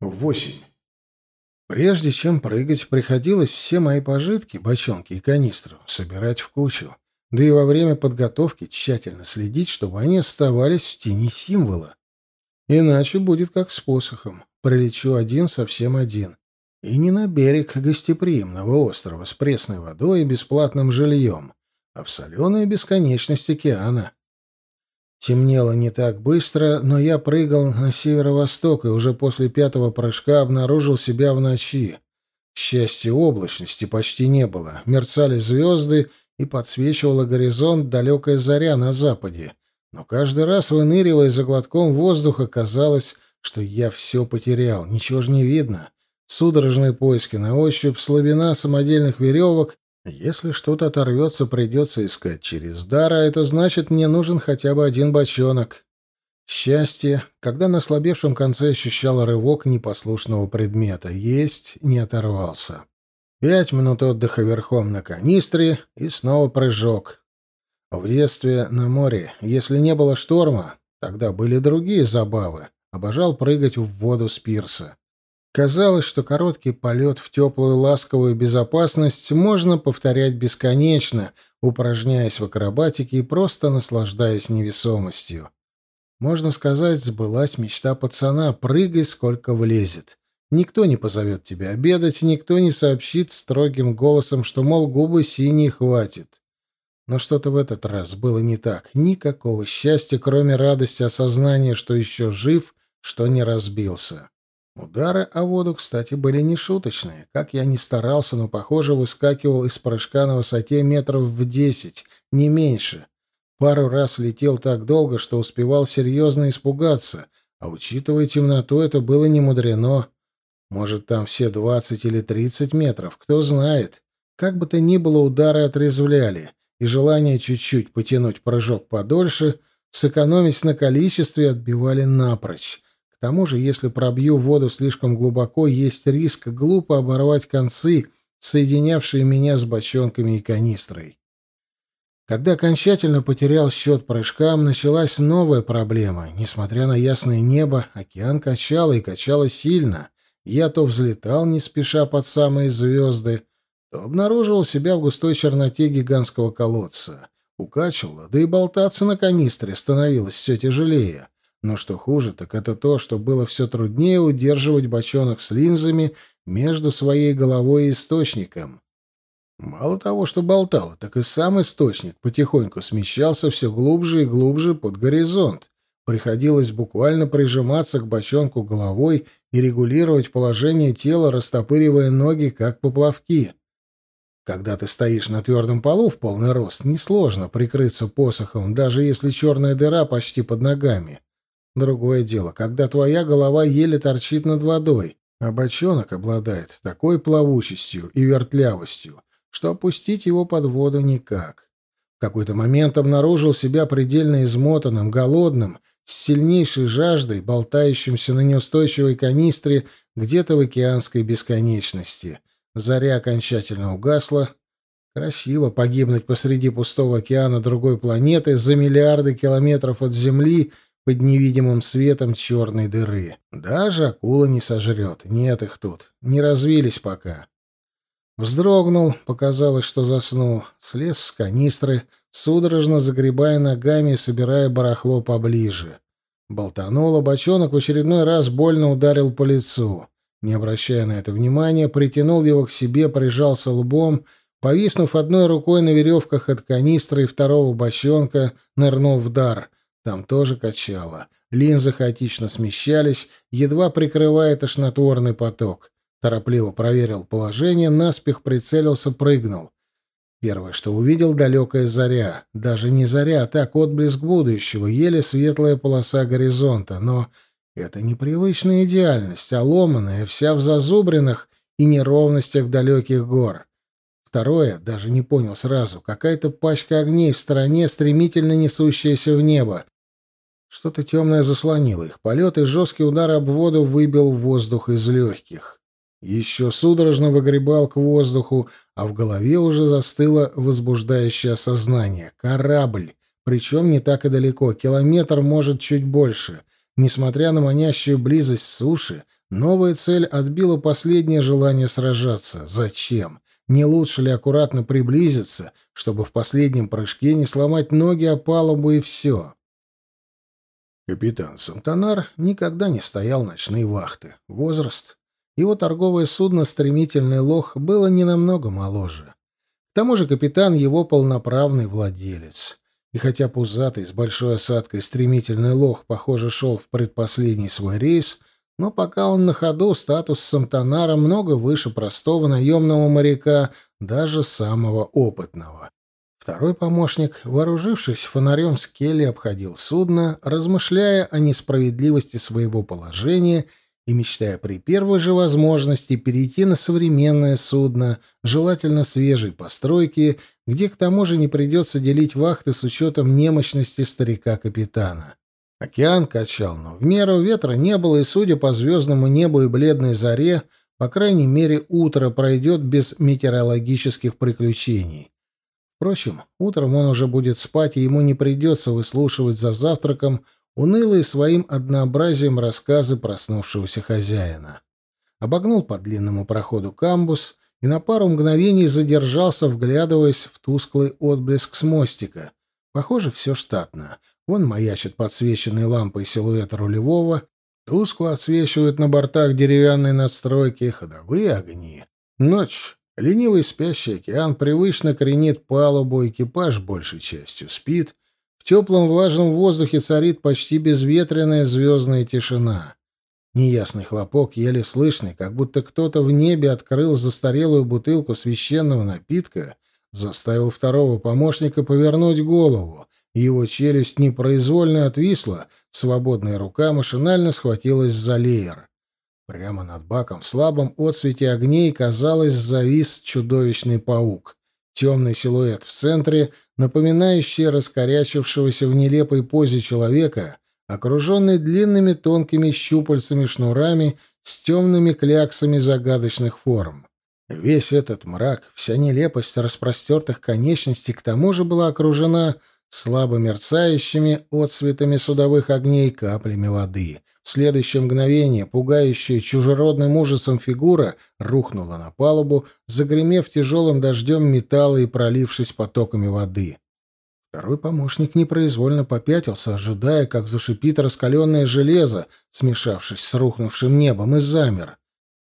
Восемь. Прежде чем прыгать, приходилось все мои пожитки, бочонки и канистру, собирать в кучу. Да и во время подготовки тщательно следить, чтобы они оставались в тени символа. Иначе будет как с посохом. Прилечу один, совсем один. И не на берег гостеприимного острова с пресной водой и бесплатным жильем, а в соленую бесконечность океана. Темнело не так быстро, но я прыгал на северо-восток и уже после пятого прыжка обнаружил себя в ночи. К счастью, облачности почти не было. Мерцали звезды, и подсвечивала горизонт далекая заря на западе. Но каждый раз, выныривая за глотком воздуха, казалось, что я все потерял, ничего же не видно. Судорожные поиски на ощупь, слабина самодельных веревок если что-то оторвется, придется искать через дар, а это значит, мне нужен хотя бы один бочонок. Счастье, когда на слабевшем конце ощущал рывок непослушного предмета. Есть не оторвался. Пять минут отдыха верхом на канистре и снова прыжок. В детстве на море, если не было шторма, тогда были другие забавы. Обожал прыгать в воду с пирса. Казалось, что короткий полет в теплую ласковую безопасность можно повторять бесконечно, упражняясь в акробатике и просто наслаждаясь невесомостью. Можно сказать, сбылась мечта пацана «прыгай, сколько влезет». Никто не позовет тебя обедать, никто не сообщит строгим голосом, что, мол, губы синие хватит. Но что-то в этот раз было не так. Никакого счастья, кроме радости осознания, что еще жив, что не разбился. Удары о воду, кстати, были не шуточные. Как я ни старался, но, похоже, выскакивал из прыжка на высоте метров в десять, не меньше. Пару раз летел так долго, что успевал серьезно испугаться, а учитывая темноту, это было не мудрено. Может, там все двадцать или тридцать метров, кто знает. Как бы то ни было, удары отрезвляли, и желание чуть-чуть потянуть прыжок подольше, сэкономить на количестве, отбивали напрочь. К тому же, если пробью воду слишком глубоко, есть риск глупо оборвать концы, соединявшие меня с бочонками и канистрой. Когда окончательно потерял счет прыжкам, началась новая проблема. Несмотря на ясное небо, океан качало и качало сильно. Я то взлетал, не спеша под самые звезды, то обнаруживал себя в густой черноте гигантского колодца. Укачивало, да и болтаться на канистре становилось все тяжелее. Но что хуже, так это то, что было все труднее удерживать бочонок с линзами между своей головой и источником. Мало того, что болтало, так и сам источник потихоньку смещался все глубже и глубже под горизонт. Приходилось буквально прижиматься к бочонку головой и регулировать положение тела, растопыривая ноги, как поплавки. Когда ты стоишь на твердом полу в полный рост, несложно прикрыться посохом, даже если черная дыра почти под ногами. Другое дело, когда твоя голова еле торчит над водой, а бочонок обладает такой плавучестью и вертлявостью, что опустить его под воду никак. В какой-то момент обнаружил себя предельно измотанным, голодным, с сильнейшей жаждой, болтающимся на неустойчивой канистре где-то в океанской бесконечности. Заря окончательно угасла. Красиво погибнуть посреди пустого океана другой планеты за миллиарды километров от Земли — под невидимым светом черной дыры. Даже акула не сожрет. Нет их тут. Не развились пока. Вздрогнул, показалось, что заснул. Слез с канистры, судорожно загребая ногами и собирая барахло поближе. Болтануло, бочонок в очередной раз больно ударил по лицу. Не обращая на это внимания, притянул его к себе, прижался лбом, повиснув одной рукой на веревках от канистры и второго бочонка, нырнул в дар — там тоже качало. Линзы хаотично смещались, едва прикрывая тошнотворный поток. Торопливо проверил положение, наспех прицелился, прыгнул. Первое, что увидел, далекая заря. Даже не заря, а так отблеск будущего, еле светлая полоса горизонта. Но это непривычная идеальность, а ломаная, вся в зазубринах и неровностях далеких гор. Второе, даже не понял сразу, какая-то пачка огней в стороне, стремительно несущаяся в небо. Что-то темное заслонило их. Полет и жесткий удар об воду выбил воздух из легких. Еще судорожно выгребал к воздуху, а в голове уже застыло возбуждающее осознание. Корабль. Причем не так и далеко. Километр, может, чуть больше. Несмотря на манящую близость суши, новая цель отбила последнее желание сражаться. Зачем? Не лучше ли аккуратно приблизиться, чтобы в последнем прыжке не сломать ноги о палубу и все? Капитан Сантонар никогда не стоял ночные вахты. Возраст. Его торговое судно «Стремительный лох» было не намного моложе. К тому же капитан его полноправный владелец. И хотя пузатый с большой осадкой «Стремительный лох», похоже, шел в предпоследний свой рейс, но пока он на ходу, статус Сантонара много выше простого наемного моряка, даже самого опытного. Второй помощник, вооружившись фонарем Скелли, обходил судно, размышляя о несправедливости своего положения и мечтая при первой же возможности перейти на современное судно, желательно свежей постройки, где к тому же не придется делить вахты с учетом немощности старика-капитана. Океан качал, но в меру ветра не было, и, судя по звездному небу и бледной заре, по крайней мере, утро пройдет без метеорологических приключений. Впрочем, утром он уже будет спать, и ему не придется выслушивать за завтраком унылые своим однообразием рассказы проснувшегося хозяина. Обогнул по длинному проходу камбус и на пару мгновений задержался, вглядываясь в тусклый отблеск с мостика. Похоже, все штатно. Вон маячит подсвеченной лампой силуэт рулевого, тускло отсвечивают на бортах деревянной надстройки ходовые огни. Ночь. Ленивый спящий океан привычно кренит палубу, экипаж большей частью спит. В теплом влажном воздухе царит почти безветренная звездная тишина. Неясный хлопок, еле слышный, как будто кто-то в небе открыл застарелую бутылку священного напитка, заставил второго помощника повернуть голову, его челюсть непроизвольно отвисла, свободная рука машинально схватилась за леер. Прямо над баком в слабом отсвете огней, казалось, завис чудовищный паук. Темный силуэт в центре, напоминающий раскорячившегося в нелепой позе человека, окруженный длинными тонкими щупальцами-шнурами с темными кляксами загадочных форм. Весь этот мрак, вся нелепость распростертых конечностей к тому же была окружена слабо мерцающими отсветами судовых огней каплями воды. В следующее мгновение пугающая чужеродным ужасом фигура рухнула на палубу, загремев тяжелым дождем металла и пролившись потоками воды. Второй помощник непроизвольно попятился, ожидая, как зашипит раскаленное железо, смешавшись с рухнувшим небом, и замер.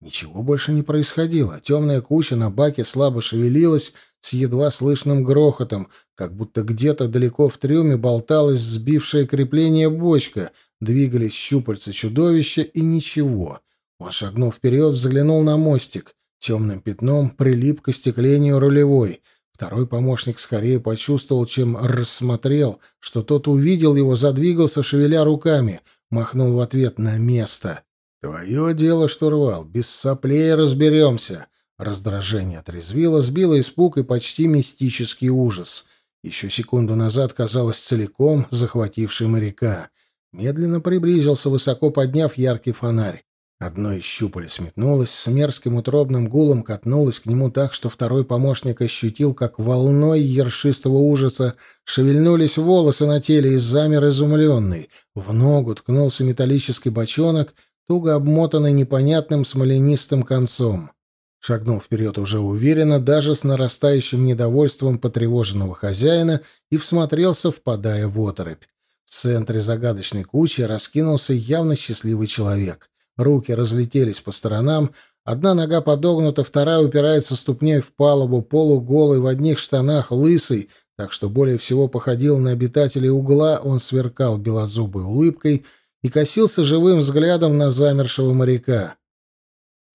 Ничего больше не происходило. Темная куча на баке слабо шевелилась с едва слышным грохотом, как будто где-то далеко в трюме болталась сбившее крепление бочка, двигались щупальца чудовища и ничего. Он шагнул вперед, взглянул на мостик. Темным пятном прилип к остеклению рулевой. Второй помощник скорее почувствовал, чем рассмотрел, что тот увидел его, задвигался, шевеля руками, махнул в ответ на место. «Твое дело, штурвал, без соплей разберемся». Раздражение отрезвило, сбило испуг и почти мистический ужас. Еще секунду назад казалось целиком захвативший моряка. Медленно приблизился, высоко подняв яркий фонарь. Одно из щупалец метнулось, с мерзким утробным гулом катнулось к нему так, что второй помощник ощутил, как волной ершистого ужаса шевельнулись волосы на теле и замер изумленный. В ногу ткнулся металлический бочонок — туго обмотанный непонятным смоленистым концом. Шагнул вперед уже уверенно, даже с нарастающим недовольством потревоженного хозяина, и всмотрелся, впадая в оторопь. В центре загадочной кучи раскинулся явно счастливый человек. Руки разлетелись по сторонам, одна нога подогнута, вторая упирается ступней в палубу, полуголый, в одних штанах, лысый, так что более всего походил на обитателей угла, он сверкал белозубой улыбкой — и косился живым взглядом на замершего моряка.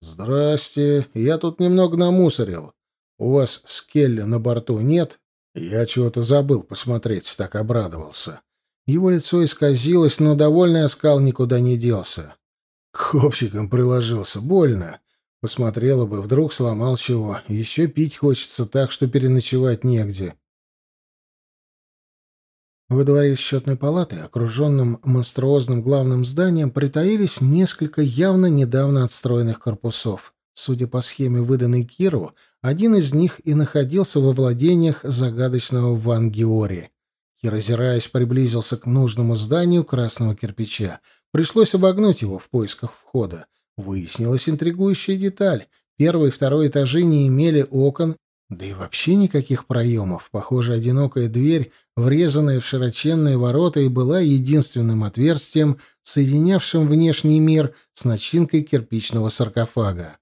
«Здрасте, я тут немного намусорил. У вас скелли на борту нет? Я чего-то забыл посмотреть, так обрадовался». Его лицо исказилось, но довольный оскал никуда не делся. К копчикам приложился. Больно. Посмотрела бы, вдруг сломал чего. Еще пить хочется так, что переночевать негде. Во дворе счетной палаты, окруженном монструозным главным зданием, притаились несколько явно недавно отстроенных корпусов. Судя по схеме, выданной Киру, один из них и находился во владениях загадочного Ван Геори. Кир, озираясь, приблизился к нужному зданию красного кирпича. Пришлось обогнуть его в поисках входа. Выяснилась интригующая деталь. Первый и второй этажи не имели окон, да и вообще никаких проемов. Похоже, одинокая дверь, врезанная в широченные ворота, и была единственным отверстием, соединявшим внешний мир с начинкой кирпичного саркофага.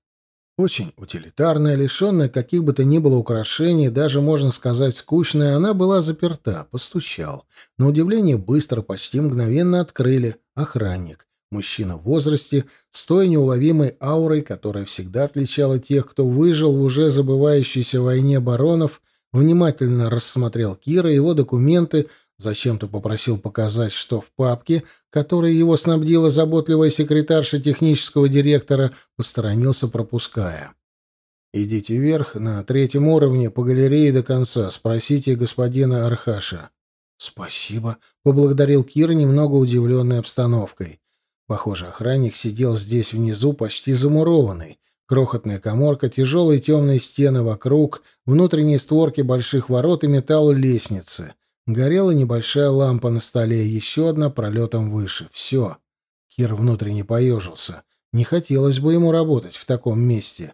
Очень утилитарная, лишенная каких бы то ни было украшений, даже, можно сказать, скучная, она была заперта. Постучал. На удивление быстро, почти мгновенно открыли. Охранник. Мужчина в возрасте, с той неуловимой аурой, которая всегда отличала тех, кто выжил в уже забывающейся войне баронов, внимательно рассмотрел Кира, его документы, Зачем-то попросил показать, что в папке, которой его снабдила заботливая секретарша технического директора, посторонился, пропуская. «Идите вверх, на третьем уровне, по галерее до конца. Спросите господина Архаша». «Спасибо», — поблагодарил Кира, немного удивленной обстановкой. Похоже, охранник сидел здесь внизу, почти замурованный. Крохотная коморка, тяжелые темные стены вокруг, внутренние створки больших ворот и металл лестницы. Горела небольшая лампа на столе, еще одна пролетом выше. Все. Кир внутренне поежился. Не хотелось бы ему работать в таком месте.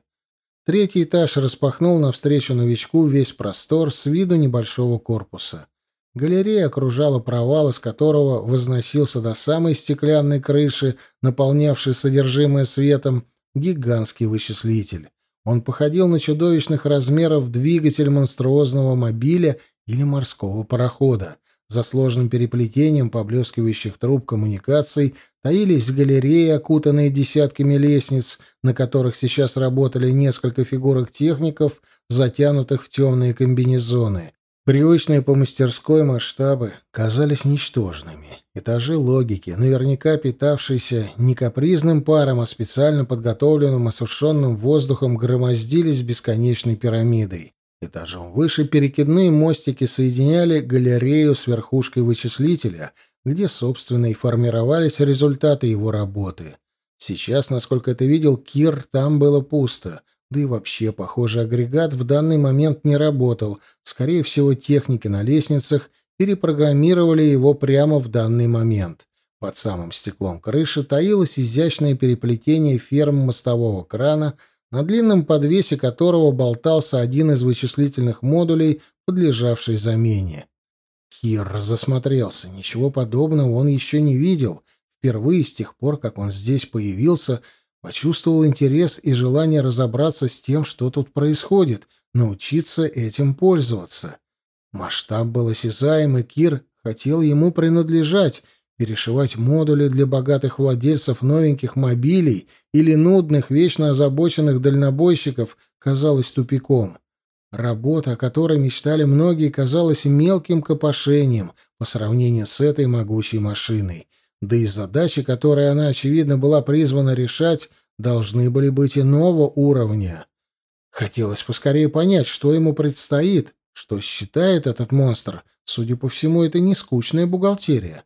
Третий этаж распахнул навстречу новичку весь простор с виду небольшого корпуса. Галерея окружала провал, из которого возносился до самой стеклянной крыши, наполнявшей содержимое светом, гигантский вычислитель. Он походил на чудовищных размеров двигатель монструозного мобиля или морского парохода. За сложным переплетением поблескивающих труб коммуникаций таились галереи, окутанные десятками лестниц, на которых сейчас работали несколько фигурок техников, затянутых в темные комбинезоны. Привычные по мастерской масштабы казались ничтожными. Этажи логики, наверняка питавшиеся не капризным паром, а специально подготовленным осушенным воздухом, громоздились бесконечной пирамидой. Этажом выше перекидные мостики соединяли галерею с верхушкой вычислителя, где, собственно, и формировались результаты его работы. Сейчас, насколько это видел Кир, там было пусто. Да и вообще, похоже, агрегат в данный момент не работал. Скорее всего, техники на лестницах перепрограммировали его прямо в данный момент. Под самым стеклом крыши таилось изящное переплетение ферм мостового крана на длинном подвесе которого болтался один из вычислительных модулей, подлежавший замене. Кир засмотрелся. Ничего подобного он еще не видел. Впервые с тех пор, как он здесь появился, почувствовал интерес и желание разобраться с тем, что тут происходит, научиться этим пользоваться. Масштаб был осязаем, и Кир хотел ему принадлежать — Перешивать модули для богатых владельцев новеньких мобилей или нудных, вечно озабоченных дальнобойщиков казалось тупиком. Работа, о которой мечтали многие, казалась мелким копошением по сравнению с этой могучей машиной. Да и задачи, которые она, очевидно, была призвана решать, должны были быть иного уровня. Хотелось поскорее понять, что ему предстоит, что считает этот монстр. Судя по всему, это не скучная бухгалтерия.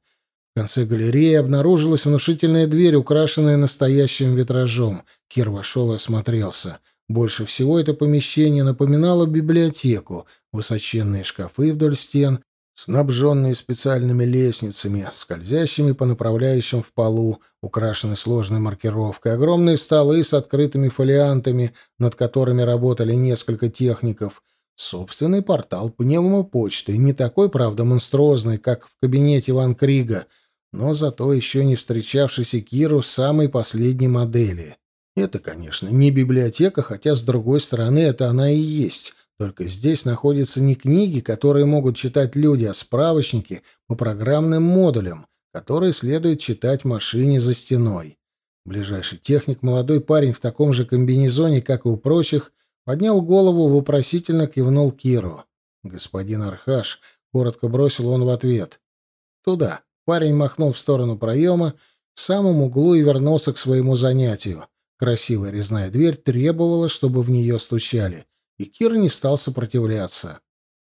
В конце галереи обнаружилась внушительная дверь, украшенная настоящим витражом. Кир вошел и осмотрелся. Больше всего это помещение напоминало библиотеку. Высоченные шкафы вдоль стен, снабженные специальными лестницами, скользящими по направляющим в полу, украшены сложной маркировкой, огромные столы с открытыми фолиантами, над которыми работали несколько техников, собственный портал пневмопочты, не такой, правда, монструозный, как в кабинете Ван Крига — но зато еще не встречавшийся Киру самой последней модели. Это, конечно, не библиотека, хотя, с другой стороны, это она и есть. Только здесь находятся не книги, которые могут читать люди, а справочники по программным модулям, которые следует читать машине за стеной. Ближайший техник, молодой парень в таком же комбинезоне, как и у прочих, поднял голову, вопросительно кивнул Киру. «Господин Архаш», — коротко бросил он в ответ. «Туда». Парень махнул в сторону проема, в самом углу и вернулся к своему занятию. Красивая резная дверь требовала, чтобы в нее стучали, и Кир не стал сопротивляться.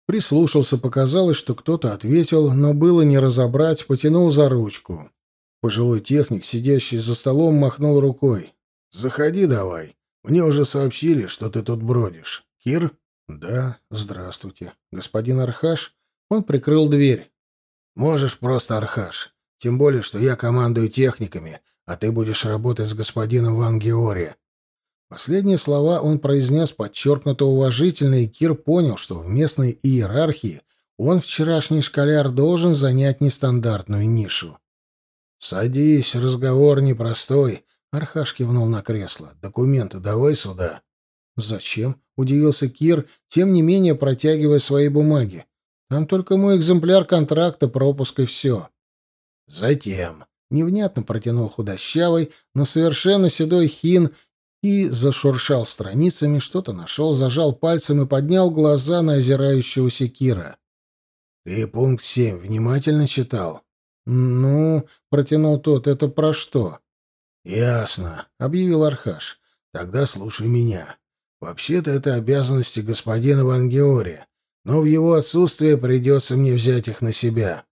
Прислушался, показалось, что кто-то ответил, но было не разобрать, потянул за ручку. Пожилой техник, сидящий за столом, махнул рукой. «Заходи давай. Мне уже сообщили, что ты тут бродишь. Кир?» «Да, здравствуйте. Господин Архаш?» Он прикрыл дверь. Можешь просто Архаш. Тем более, что я командую техниками, а ты будешь работать с господином Ван Геори. Последние слова он произнес подчеркнуто уважительно, и Кир понял, что в местной иерархии он, вчерашний школяр, должен занять нестандартную нишу. «Садись, разговор непростой», — Архаш кивнул на кресло. «Документы давай сюда». «Зачем?» — удивился Кир, тем не менее протягивая свои бумаги. «Там только мой экземпляр контракта, пропуск и все». «Затем», — невнятно протянул худощавый, но совершенно седой хин и зашуршал страницами, что-то нашел, зажал пальцем и поднял глаза на озирающегося Кира. «Ты пункт семь внимательно читал?» «Ну...» — протянул тот. «Это про что?» «Ясно», — объявил Архаш. «Тогда слушай меня. Вообще-то это обязанности господина Вангеори, но в его отсутствие придется мне взять их на себя».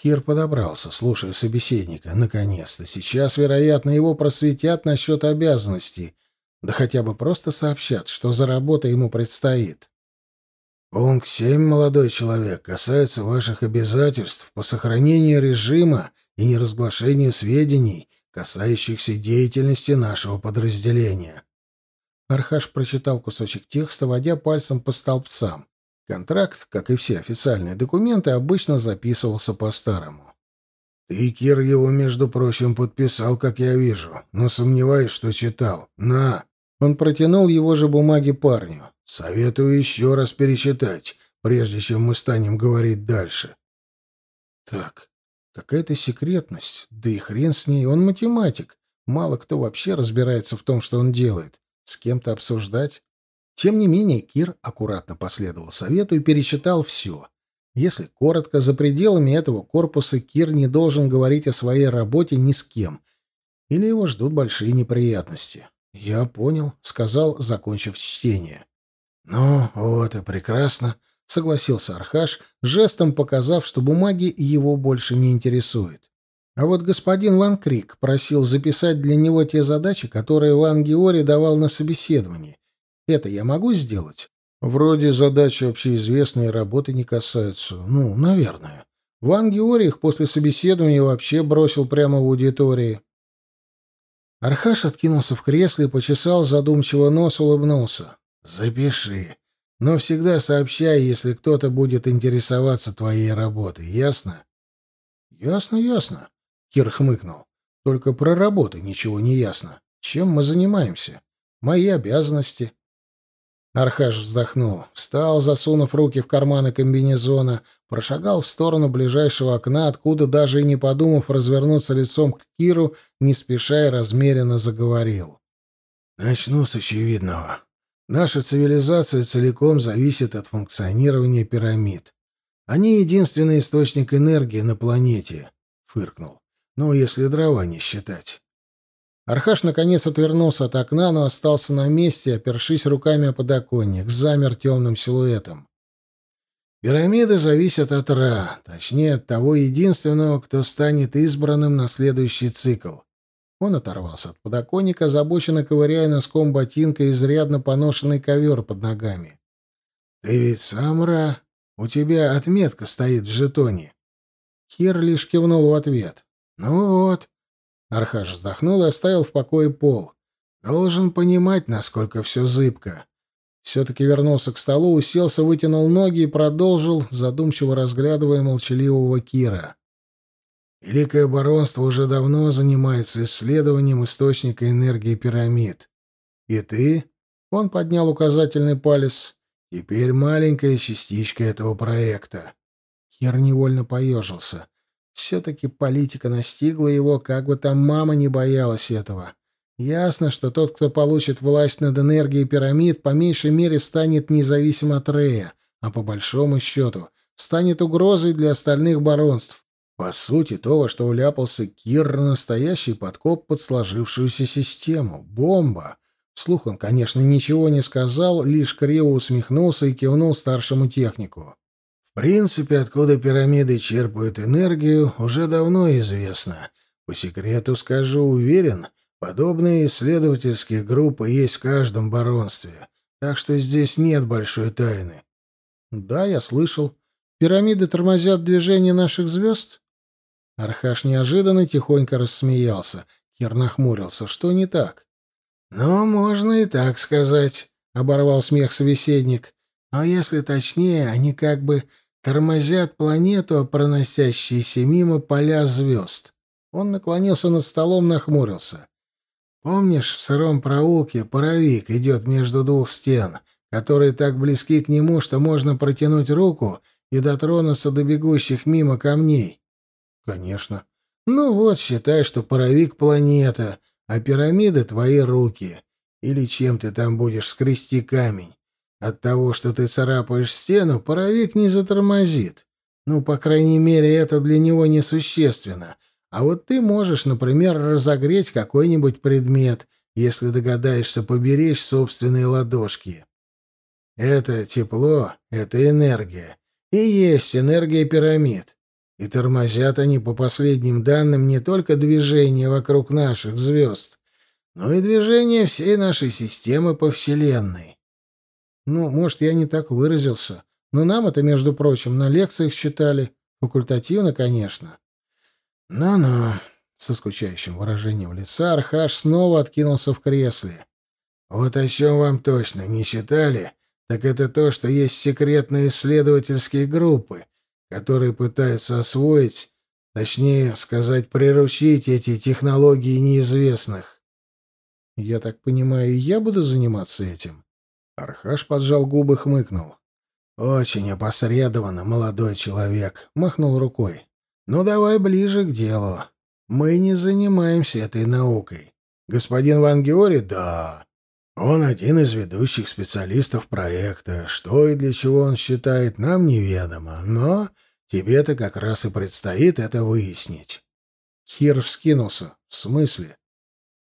Хир подобрался, слушая собеседника. Наконец-то. Сейчас, вероятно, его просветят насчет обязанностей — да хотя бы просто сообщат, что за работа ему предстоит. Пункт 7, молодой человек, касается ваших обязательств по сохранению режима и неразглашению сведений, касающихся деятельности нашего подразделения. Архаш прочитал кусочек текста, водя пальцем по столбцам. Контракт, как и все официальные документы, обычно записывался по-старому. Ты, Кир, его, между прочим, подписал, как я вижу, но сомневаюсь, что читал. На!» Он протянул его же бумаги парню. «Советую еще раз перечитать, прежде чем мы станем говорить дальше». «Так, какая-то секретность, да и хрен с ней, он математик. Мало кто вообще разбирается в том, что он делает. С кем-то обсуждать?» Тем не менее, Кир аккуратно последовал совету и перечитал все. Если коротко, за пределами этого корпуса Кир не должен говорить о своей работе ни с кем, или его ждут большие неприятности. «Я понял», — сказал, закончив чтение. «Ну, вот и прекрасно», — согласился Архаш, жестом показав, что бумаги его больше не интересуют. А вот господин Ван Крик просил записать для него те задачи, которые Ван Геори давал на собеседовании. Это я могу сделать? Вроде задачи общеизвестной работы не касаются. Ну, наверное. Ван Георгий их после собеседования вообще бросил прямо в аудитории. Архаш откинулся в кресле почесал задумчиво нос, улыбнулся. «Запиши. Но всегда сообщай, если кто-то будет интересоваться твоей работой. Ясно?» «Ясно, ясно», — Кир хмыкнул. «Только про работу ничего не ясно. Чем мы занимаемся? Мои обязанности. Архаш вздохнул, встал, засунув руки в карманы комбинезона, прошагал в сторону ближайшего окна, откуда, даже и не подумав развернуться лицом к Киру, не спеша и размеренно заговорил. «Начну с очевидного. Наша цивилизация целиком зависит от функционирования пирамид. Они единственный источник энергии на планете», — фыркнул. «Ну, если дрова не считать. Архаш наконец отвернулся от окна, но остался на месте, опершись руками о подоконник, замер темным силуэтом. Пирамиды зависят от Ра, точнее от того единственного, кто станет избранным на следующий цикл. Он оторвался от подоконника, озабоченно ковыряя носком ботинка изрядно поношенный ковер под ногами. «Ты ведь сам Ра? У тебя отметка стоит в жетоне». Хир лишь кивнул в ответ. «Ну вот, Архаш вздохнул и оставил в покое пол. Должен понимать, насколько все зыбко. Все-таки вернулся к столу, уселся, вытянул ноги и продолжил, задумчиво разглядывая молчаливого Кира. Великое баронство уже давно занимается исследованием источника энергии пирамид. И ты, он поднял указательный палец, теперь маленькая частичка этого проекта. Кир невольно поежился. Все-таки политика настигла его, как бы там мама не боялась этого. Ясно, что тот, кто получит власть над энергией пирамид, по меньшей мере станет независим от Рея, а по большому счету станет угрозой для остальных баронств. По сути, то, во что уляпался Кир, настоящий подкоп под сложившуюся систему. Бомба. Вслух он, конечно, ничего не сказал, лишь криво усмехнулся и кивнул старшему технику принципе, откуда пирамиды черпают энергию, уже давно известно. По секрету скажу, уверен, подобные исследовательские группы есть в каждом баронстве, так что здесь нет большой тайны. Да, я слышал. Пирамиды тормозят движение наших звезд? Архаш неожиданно тихонько рассмеялся. Кир нахмурился. Что не так? «Ну, можно и так сказать», — оборвал смех собеседник. «Но если точнее, они как бы тормозят планету, проносящиеся мимо поля звезд». Он наклонился над столом, нахмурился. «Помнишь, в сыром проулке паровик идет между двух стен, которые так близки к нему, что можно протянуть руку и дотронуться до бегущих мимо камней?» «Конечно». «Ну вот, считай, что паровик — планета, а пирамиды — твои руки. Или чем ты там будешь скрести камень. От того, что ты царапаешь стену, паровик не затормозит. Ну, по крайней мере, это для него несущественно. А вот ты можешь, например, разогреть какой-нибудь предмет, если догадаешься поберечь собственные ладошки. Это тепло, это энергия. И есть энергия пирамид. И тормозят они, по последним данным, не только движение вокруг наших звезд, но и движение всей нашей системы по Вселенной. Ну, может, я не так выразился, но нам это, между прочим, на лекциях считали. Факультативно, конечно. Ну-ну, со скучающим выражением лица Архаш снова откинулся в кресле. Вот о чем вам точно не считали, так это то, что есть секретные исследовательские группы, которые пытаются освоить, точнее сказать, приручить эти технологии неизвестных. Я так понимаю, я буду заниматься этим? Архаш поджал губы, хмыкнул. Очень опосредованно, молодой человек, махнул рукой. Ну давай ближе к делу. Мы не занимаемся этой наукой. Господин Ван Геори, да. Он один из ведущих специалистов проекта. Что и для чего он считает, нам неведомо. Но тебе-то как раз и предстоит это выяснить. Хир вскинулся. В смысле?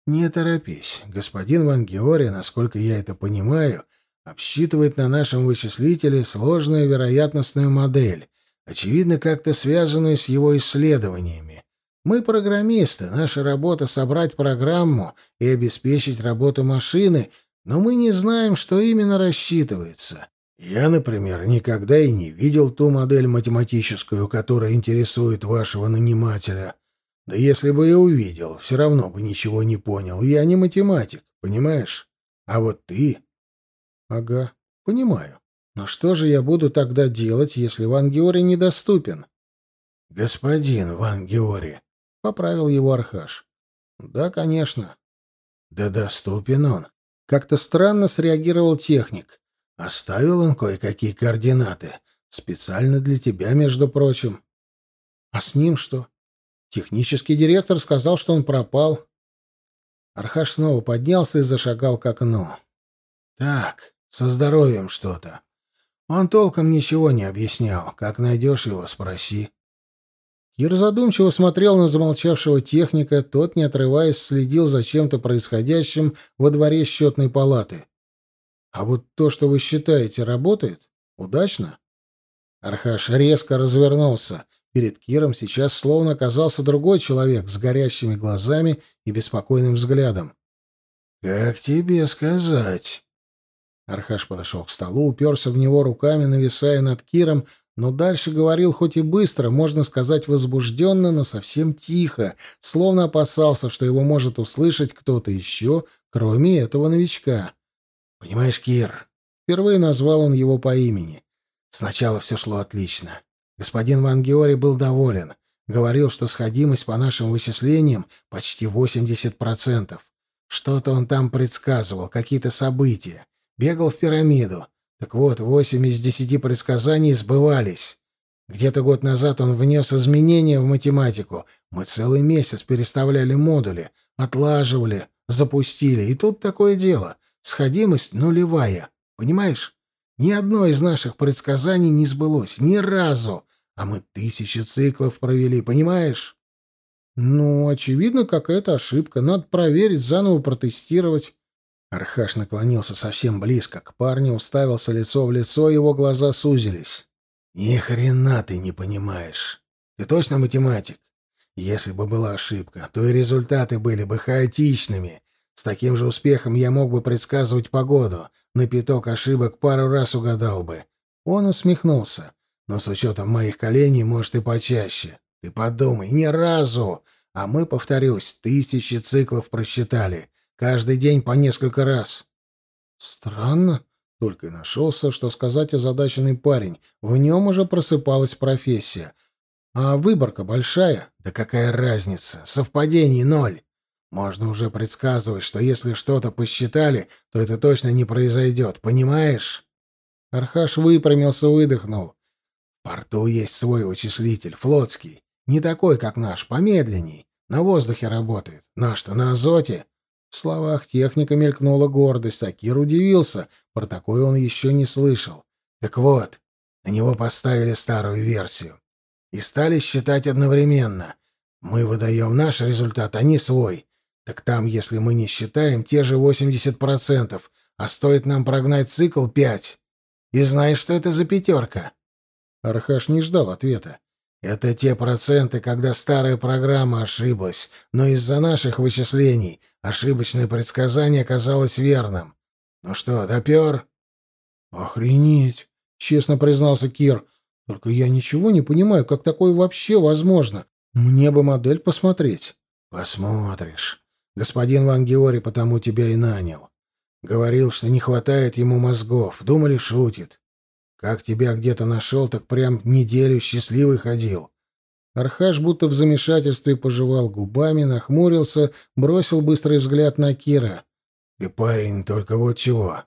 Не торопись. Господин Ван Геори, насколько я это понимаю, обсчитывает на нашем вычислителе сложную вероятностную модель, очевидно, как-то связанную с его исследованиями. Мы программисты, наша работа — собрать программу и обеспечить работу машины, но мы не знаем, что именно рассчитывается. Я, например, никогда и не видел ту модель математическую, которая интересует вашего нанимателя. Да если бы и увидел, все равно бы ничего не понял. Я не математик, понимаешь? А вот ты... Ага, понимаю. Но что же я буду тогда делать, если Ван Геори недоступен? Господин Ван Геори, Поправил его Архаш. Да, конечно. Да доступен он. Как-то странно среагировал техник. Оставил он кое-какие координаты. Специально для тебя, между прочим. А с ним что? Технический директор сказал, что он пропал. Архаш снова поднялся и зашагал к окну. Так, со здоровьем что-то. Он толком ничего не объяснял. Как найдешь его, спроси. Кир задумчиво смотрел на замолчавшего техника, тот, не отрываясь, следил за чем-то происходящим во дворе счетной палаты. «А вот то, что вы считаете, работает? Удачно?» Архаш резко развернулся. Перед Киром сейчас словно оказался другой человек с горящими глазами и беспокойным взглядом. «Как тебе сказать?» Архаш подошел к столу, уперся в него руками, нависая над Киром, но дальше говорил хоть и быстро, можно сказать возбужденно, но совсем тихо, словно опасался, что его может услышать кто-то еще, кроме этого новичка. «Понимаешь, Кир...» Впервые назвал он его по имени. Сначала все шло отлично. Господин Ван Геори был доволен. Говорил, что сходимость по нашим вычислениям почти 80%. Что-то он там предсказывал, какие-то события. Бегал в пирамиду. Так вот, восемь из десяти предсказаний сбывались. Где-то год назад он внес изменения в математику. Мы целый месяц переставляли модули, отлаживали, запустили. И тут такое дело. Сходимость нулевая. Понимаешь? Ни одно из наших предсказаний не сбылось. Ни разу. А мы тысячи циклов провели, понимаешь? Ну, очевидно, какая-то ошибка. Надо проверить, заново протестировать. Архаш наклонился совсем близко к парню, уставился лицо в лицо, его глаза сузились. «Ни хрена ты не понимаешь. Ты точно математик? Если бы была ошибка, то и результаты были бы хаотичными. С таким же успехом я мог бы предсказывать погоду. На пяток ошибок пару раз угадал бы». Он усмехнулся. «Но с учетом моих коленей, может, и почаще. Ты подумай, ни разу! А мы, повторюсь, тысячи циклов просчитали. Каждый день по несколько раз. Странно. Только и нашелся, что сказать озадаченный парень. В нем уже просыпалась профессия. А выборка большая? Да какая разница? Совпадений ноль. Можно уже предсказывать, что если что-то посчитали, то это точно не произойдет. Понимаешь? Архаш выпрямился, выдохнул. В порту есть свой вычислитель, флотский. Не такой, как наш, помедленней. На воздухе работает. Наш-то на азоте. В словах техника мелькнула гордость, а Кир удивился. Про такое он еще не слышал. Так вот, на него поставили старую версию. И стали считать одновременно. Мы выдаем наш результат, а не свой. Так там, если мы не считаем, те же 80%, а стоит нам прогнать цикл 5. И знаешь, что это за пятерка? Архаш не ждал ответа. Это те проценты, когда старая программа ошиблась, но из-за наших вычислений ошибочное предсказание оказалось верным. Ну что, допер? Охренеть, честно признался Кир. Только я ничего не понимаю, как такое вообще возможно. Мне бы модель посмотреть. Посмотришь. Господин Ван Геори потому тебя и нанял. Говорил, что не хватает ему мозгов. Думали, шутит. Как тебя где-то нашел, так прям неделю счастливый ходил. Архаш будто в замешательстве пожевал губами, нахмурился, бросил быстрый взгляд на Кира. «Ты, парень, только вот чего.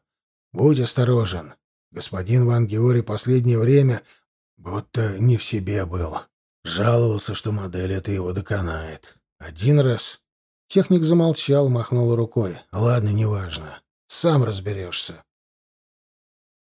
Будь осторожен. Господин Ван Георий последнее время будто не в себе был. Жаловался, что модель эта его доконает. Один раз...» Техник замолчал, махнул рукой. «Ладно, неважно. Сам разберешься.